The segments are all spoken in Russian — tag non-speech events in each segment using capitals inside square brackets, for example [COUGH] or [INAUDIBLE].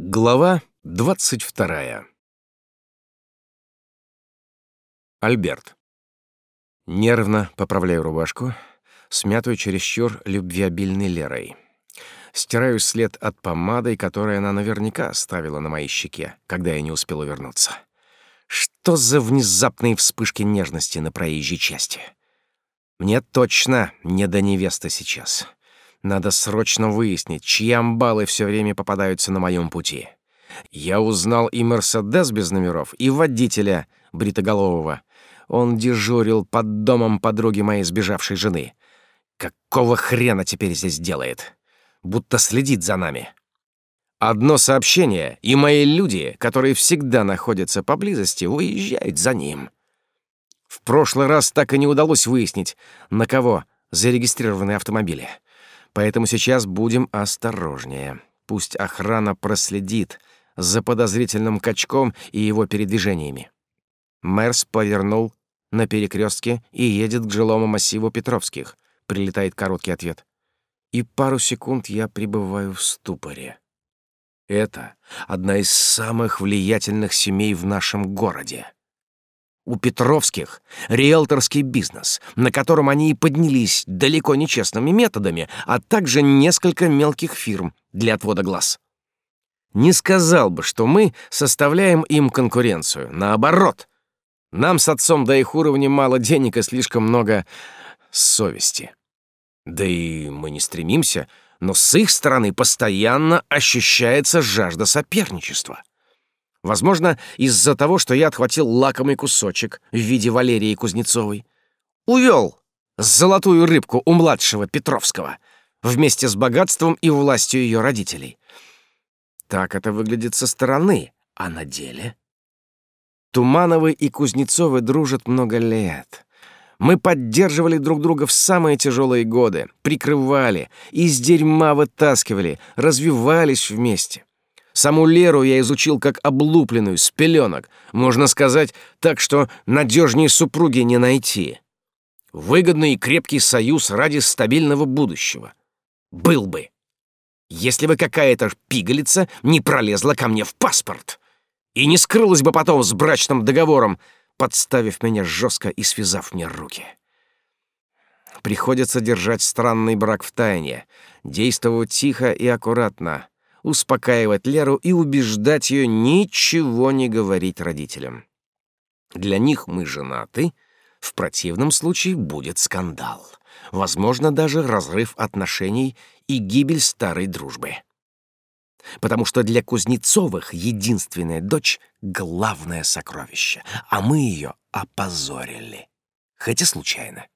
Глава двадцать вторая. Альберт. Нервно поправляю рубашку, смятую чересчур любвеобильной Лерой. Стираю след от помады, которую она наверняка оставила на моей щеке, когда я не успел увернуться. Что за внезапные вспышки нежности на проезжей части? Мне точно не до невесты сейчас. Надо срочно выяснить, чьи амбалы все время попадаются на моем пути. Я узнал и «Мерседес» без номеров, и водителя бритоголового. Он дежурил под домом подруги моей сбежавшей жены. Какого хрена теперь здесь делает? Будто следит за нами. Одно сообщение, и мои люди, которые всегда находятся поблизости, выезжают за ним. В прошлый раз так и не удалось выяснить, на кого зарегистрированы автомобили. Поэтому сейчас будем осторожнее. Пусть охрана проследит за подозрительным качком и его передвижениями. Мерс повернул на перекрестке и едет к жилому массиву Петровских. Прилетает короткий ответ. И пару секунд я пребываю в ступоре. Это одна из самых влиятельных семей в нашем городе. У Петровских риэлторский бизнес, на котором они и поднялись далеко не честными методами, а также несколько мелких фирм для отвода глаз. Не сказал бы, что мы составляем им конкуренцию. Наоборот, нам с отцом до их уровня мало денег и слишком много совести. Да и мы не стремимся, но с их стороны постоянно ощущается жажда соперничества. Возможно, из-за того, что я отхватил лакомый кусочек в виде Валерии Кузнецовой. Увел золотую рыбку у младшего Петровского вместе с богатством и властью ее родителей. Так это выглядит со стороны, а на деле... Тумановы и Кузнецовы дружат много лет. Мы поддерживали друг друга в самые тяжелые годы, прикрывали, из дерьма вытаскивали, развивались вместе. Саму Леру я изучил как облупленную, с пеленок. Можно сказать, так что надежнее супруги не найти. Выгодный и крепкий союз ради стабильного будущего. Был бы. Если бы какая-то пигалица не пролезла ко мне в паспорт и не скрылась бы потом с брачным договором, подставив меня жестко и связав мне руки. Приходится держать странный брак в тайне, действовать тихо и аккуратно, успокаивать Леру и убеждать ее ничего не говорить родителям. Для них мы женаты, в противном случае будет скандал. Возможно, даже разрыв отношений и гибель старой дружбы. Потому что для Кузнецовых единственная дочь — главное сокровище, а мы ее опозорили. Хотя случайно.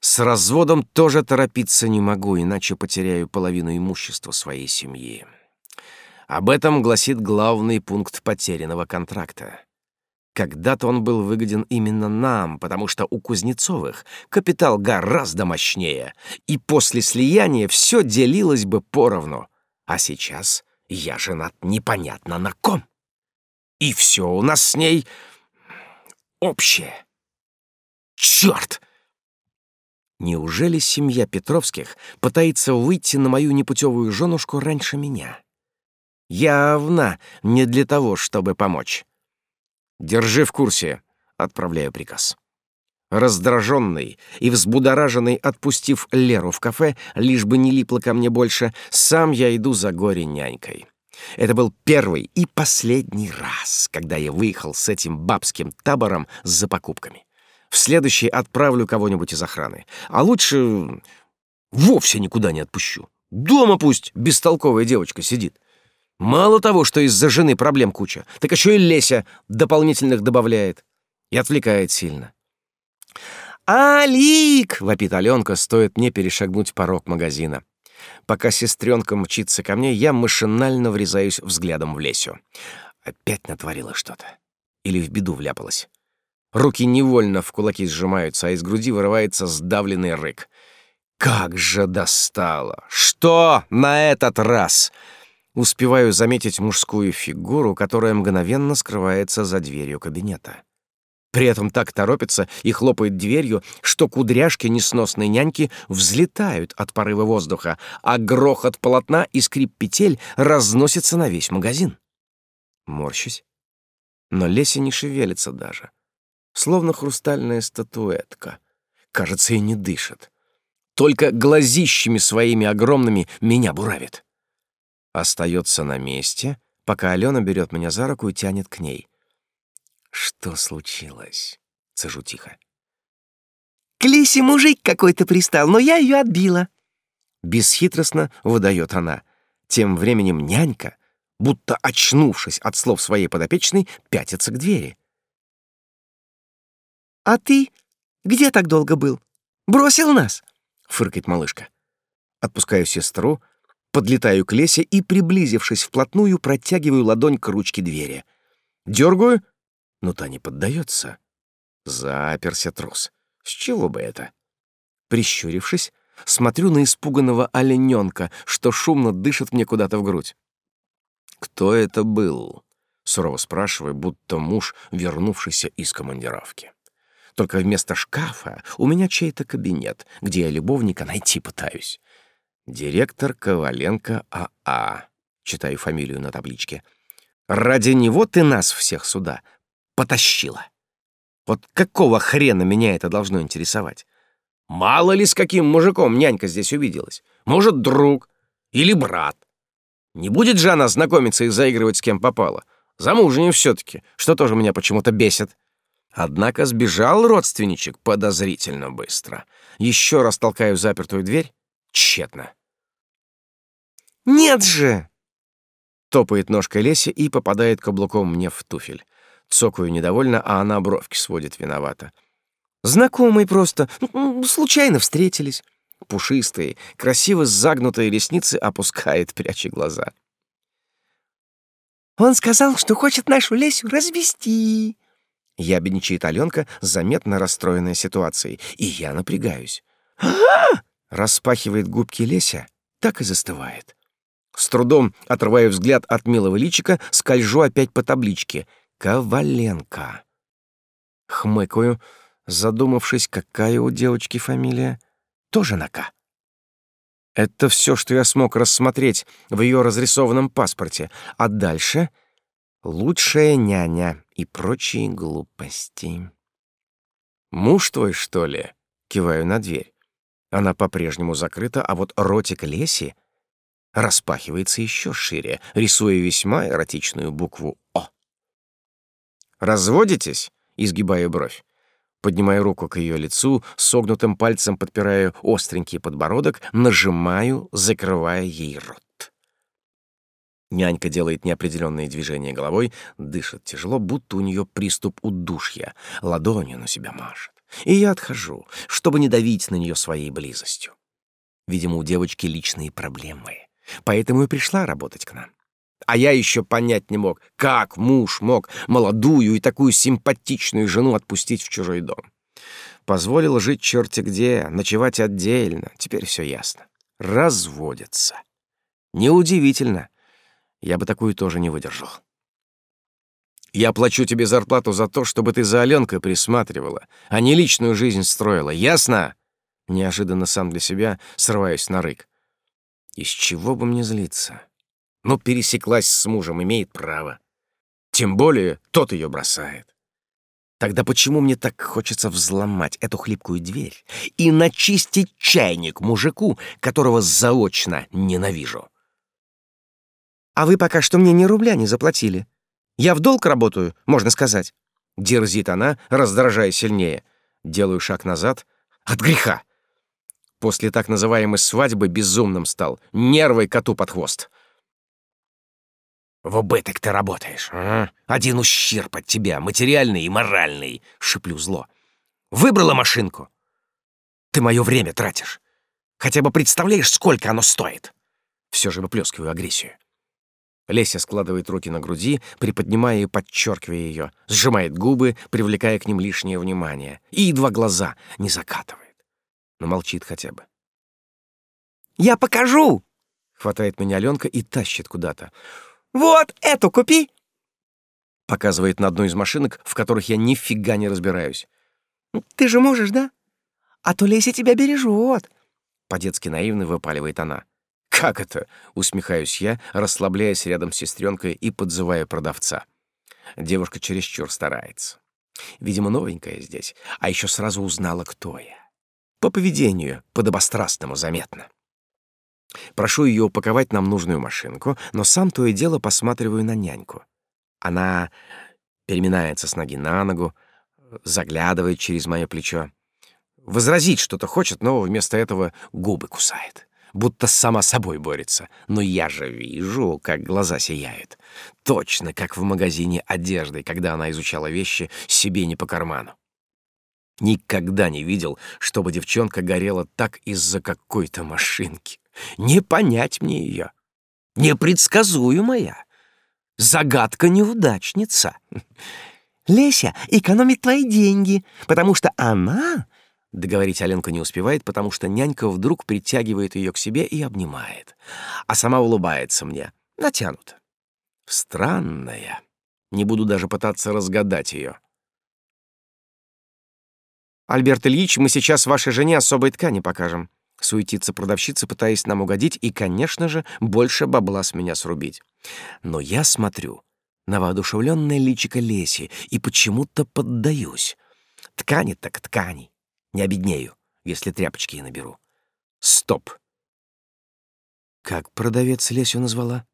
С разводом тоже торопиться не могу, иначе потеряю половину имущества своей семьи. Об этом гласит главный пункт потерянного контракта. Когда-то он был выгоден именно нам, потому что у Кузнецовых капитал гораздо мощнее, и после слияния все делилось бы поровну. А сейчас я женат непонятно на ком. И все у нас с ней общее. Черт! Неужели семья Петровских пытается выйти на мою непутевую женушку раньше меня? Явно не для того, чтобы помочь. Держи в курсе, отправляю приказ. Раздраженный и взбудораженный, отпустив Леру в кафе, лишь бы не липло ко мне больше, сам я иду за горе-нянькой. Это был первый и последний раз, когда я выехал с этим бабским табором за покупками. В следующий отправлю кого-нибудь из охраны. А лучше вовсе никуда не отпущу. Дома пусть бестолковая девочка сидит. Мало того, что из-за жены проблем куча, так еще и Леся дополнительных добавляет. И отвлекает сильно. «Алик!» — вопит Аленка, стоит мне перешагнуть порог магазина. Пока сестренка мчится ко мне, я машинально врезаюсь взглядом в Лесю. Опять натворила что-то. Или в беду вляпалась. Руки невольно в кулаки сжимаются, а из груди вырывается сдавленный рык. «Как же достало! Что на этот раз?» Успеваю заметить мужскую фигуру, которая мгновенно скрывается за дверью кабинета. При этом так торопится и хлопает дверью, что кудряшки несносной няньки взлетают от порыва воздуха, а грохот полотна и скрип петель разносится на весь магазин. Морщусь. Но Леся не шевелится даже. Словно хрустальная статуэтка. Кажется, и не дышит. Только глазищами своими огромными меня буравит. Остается на месте, пока Алена берет меня за руку и тянет к ней. «Что случилось?» — цежу тихо. «К Лисе мужик какой-то пристал, но я ее отбила». Бесхитростно выдает она. Тем временем нянька, будто очнувшись от слов своей подопечной, пятится к двери. «А ты где так долго был? Бросил нас?» — фыркает малышка. Отпускаю сестру, подлетаю к Лесе и, приблизившись вплотную, протягиваю ладонь к ручке двери. Дергаю — но та не поддается. Заперся трус. С чего бы это? Прищурившись, смотрю на испуганного олененка, что шумно дышит мне куда-то в грудь. «Кто это был?» — сурово спрашиваю, будто муж, вернувшийся из командировки. Только вместо шкафа у меня чей-то кабинет, где я любовника найти пытаюсь. Директор Коваленко АА. Читаю фамилию на табличке. Ради него ты нас всех сюда потащила. Вот какого хрена меня это должно интересовать? Мало ли с каким мужиком нянька здесь увиделась. Может, друг или брат. Не будет же она знакомиться и заигрывать с кем попало. Замужняя все-таки, что тоже меня почему-то бесит. Однако сбежал родственничек подозрительно быстро. Еще раз толкаю запертую дверь. Тщетно. «Нет же!» Топает ножкой Леся и попадает каблуком мне в туфель. Цокаю недовольно, а она бровки сводит виновато. Знакомые просто, случайно встретились. Пушистые, красиво загнутые ресницы опускает, пряча глаза. «Он сказал, что хочет нашу Лесю развести». Ябедничает Аленка, заметно расстроенная ситуацией, и я напрягаюсь. Распахивает губки Леся, так и застывает. С трудом отрываю взгляд от милого личика, скольжу опять по табличке — Коваленко. Хмыкаю, задумавшись, какая у девочки фамилия. Тоже на. Это все, что я смог рассмотреть в ее разрисованном паспорте. А дальше — лучшая няня и прочие глупости. «Муж твой, что ли?» — киваю на дверь. Она по-прежнему закрыта, а вот ротик Леси распахивается еще шире, рисуя весьма эротичную букву «О». «Разводитесь?» — изгибаю бровь. Поднимаю руку к ее лицу, согнутым пальцем подпираю остренький подбородок, нажимаю, закрывая ей рот. Нянька делает неопределенные движения головой, дышит тяжело, будто у нее приступ удушья, ладонью на себя машет. И я отхожу, чтобы не давить на нее своей близостью. Видимо, у девочки личные проблемы, поэтому и пришла работать к нам. А я еще понять не мог, как муж мог молодую и такую симпатичную жену отпустить в чужой дом. Позволил жить черти где, ночевать отдельно. Теперь все ясно. Разводятся. Неудивительно. Я бы такую тоже не выдержал. Я плачу тебе зарплату за то, чтобы ты за Аленкой присматривала, а не личную жизнь строила. Ясно? Неожиданно сам для себя срываюсь на рык. Из чего бы мне злиться? но пересеклась с мужем, имеет право. Тем более тот ее бросает. Тогда почему мне так хочется взломать эту хлипкую дверь и начистить чайник мужику, которого заочно ненавижу? А вы пока что мне ни рубля не заплатили. Я в долг работаю, можно сказать. Дерзит она, раздражая сильнее. Делаю шаг назад. От греха. После так называемой свадьбы безумным стал. Нервы коту под хвост. «В убыток ты работаешь, а? Один ущерб от тебя, материальный и моральный», — шиплю зло. «Выбрала машинку? Ты мое время тратишь. Хотя бы представляешь, сколько оно стоит?» Все же выплескиваю агрессию. Леся складывает руки на груди, приподнимая и подчеркивая ее, сжимает губы, привлекая к ним лишнее внимание, и едва глаза не закатывает. Но молчит хотя бы. «Я покажу!» — хватает меня Аленка и тащит куда-то. Вот эту купи!» Показывает на одну из машинок, в которых я нифига не разбираюсь. «Ты же можешь, да? А то Леся тебя бережет!» По-детски наивно выпаливает она. «Как это?» — усмехаюсь я, расслабляясь рядом с сестренкой и подзывая продавца. Девушка чересчур старается. Видимо, новенькая здесь, а еще сразу узнала, кто я. По поведению, подобострастному заметно. Прошу ее упаковать нам нужную машинку, но сам то и дело посматриваю на няньку. Она переминается с ноги на ногу, заглядывает через мое плечо. Возразить что-то хочет, но вместо этого губы кусает будто сама собой борется. Но я же вижу, как глаза сияют. Точно, как в магазине одежды, когда она изучала вещи себе не по карману. Никогда не видел, чтобы девчонка горела так из-за какой-то машинки. Не понять мне ее. Непредсказуемая. Загадка-неудачница. [LAUGHS] Леся экономит твои деньги, потому что она Договорить Аленка не успевает, потому что нянька вдруг притягивает ее к себе и обнимает, а сама улыбается мне, натянуто. Странная. Не буду даже пытаться разгадать ее. «Альберт Ильич, мы сейчас вашей жене особой ткани покажем», — суетится продавщица, пытаясь нам угодить и, конечно же, больше бабла с меня срубить. Но я смотрю на воодушевленное личико Леси и почему-то поддаюсь. Ткани так ткани. Не обеднею, если тряпочки я наберу. Стоп. Как продавец Лесю назвала?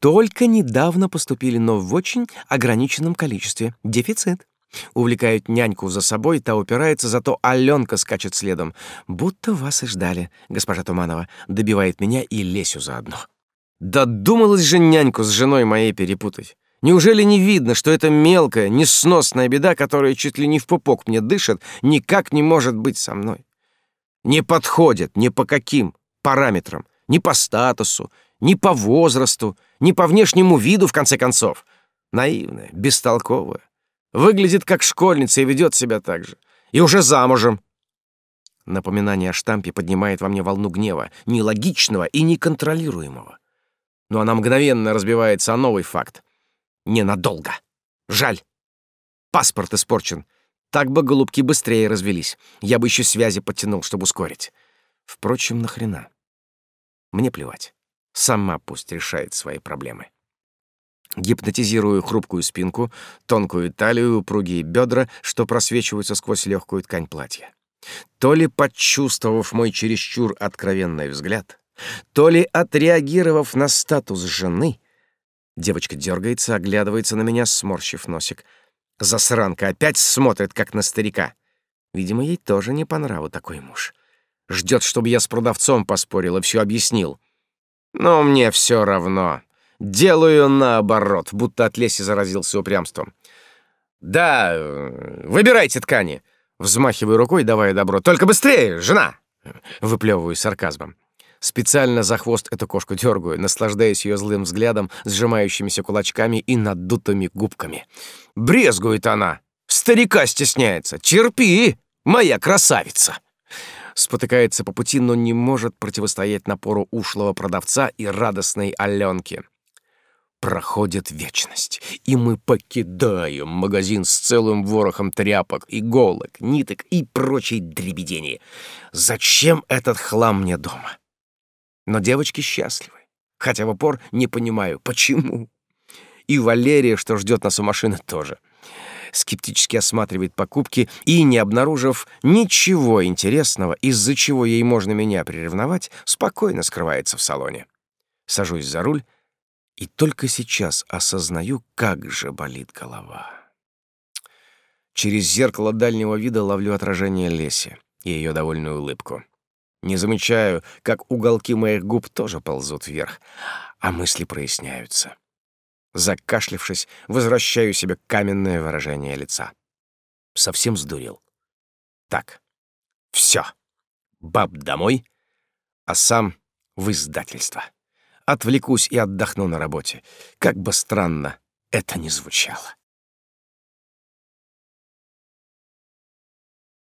Только недавно поступили, но в очень ограниченном количестве. Дефицит. Увлекают няньку за собой, та упирается, зато Аленка скачет следом. Будто вас и ждали, госпожа Туманова. Добивает меня и Лесю заодно. Додумалась же няньку с женой моей перепутать. Неужели не видно, что эта мелкая, несносная беда, которая чуть ли не в пупок мне дышит, никак не может быть со мной? Не подходит ни по каким параметрам, ни по статусу, ни по возрасту, ни по внешнему виду, в конце концов. Наивная, бестолковая. Выглядит как школьница и ведет себя так же. И уже замужем. Напоминание о штампе поднимает во мне волну гнева, нелогичного и неконтролируемого. Но она мгновенно разбивается о новый факт. Ненадолго. Жаль. Паспорт испорчен. Так бы голубки быстрее развелись. Я бы еще связи подтянул, чтобы ускорить. Впрочем, нахрена? Мне плевать. Сама пусть решает свои проблемы. Гипнотизирую хрупкую спинку, тонкую талию, упругие бедра, что просвечиваются сквозь легкую ткань платья. То ли почувствовав мой чересчур откровенный взгляд, то ли отреагировав на статус жены — Девочка дергается, оглядывается на меня, сморщив носик. Засранка опять смотрит, как на старика. Видимо, ей тоже не по нраву такой муж. Ждет, чтобы я с продавцом поспорил и все объяснил. Но мне все равно. Делаю наоборот, будто от Леси заразился упрямством. «Да, выбирайте ткани!» Взмахиваю рукой, давая добро. «Только быстрее, жена!» Выплевываю сарказмом. Специально за хвост эту кошку дергаю, наслаждаясь ее злым взглядом, сжимающимися кулачками и надутыми губками. Брезгует она. Старика стесняется. Терпи, моя красавица. Спотыкается по пути, но не может противостоять напору ушлого продавца и радостной Аленки. Проходит вечность, и мы покидаем магазин с целым ворохом тряпок, иголок, ниток и прочей дребедени. Зачем этот хлам мне дома? Но девочки счастливы. Хотя в упор не понимаю, почему. И Валерия, что ждет нас у машины, тоже. Скептически осматривает покупки и, не обнаружив ничего интересного, из-за чего ей можно меня приревновать, спокойно скрывается в салоне. Сажусь за руль и только сейчас осознаю, как же болит голова. Через зеркало дальнего вида ловлю отражение Леси и ее довольную улыбку. Не замечаю, как уголки моих губ тоже ползут вверх, а мысли проясняются. Закашлившись, возвращаю себе каменное выражение лица. Совсем сдурел. Так, все. Баб домой, а сам в издательство. Отвлекусь и отдохну на работе. Как бы странно это ни звучало.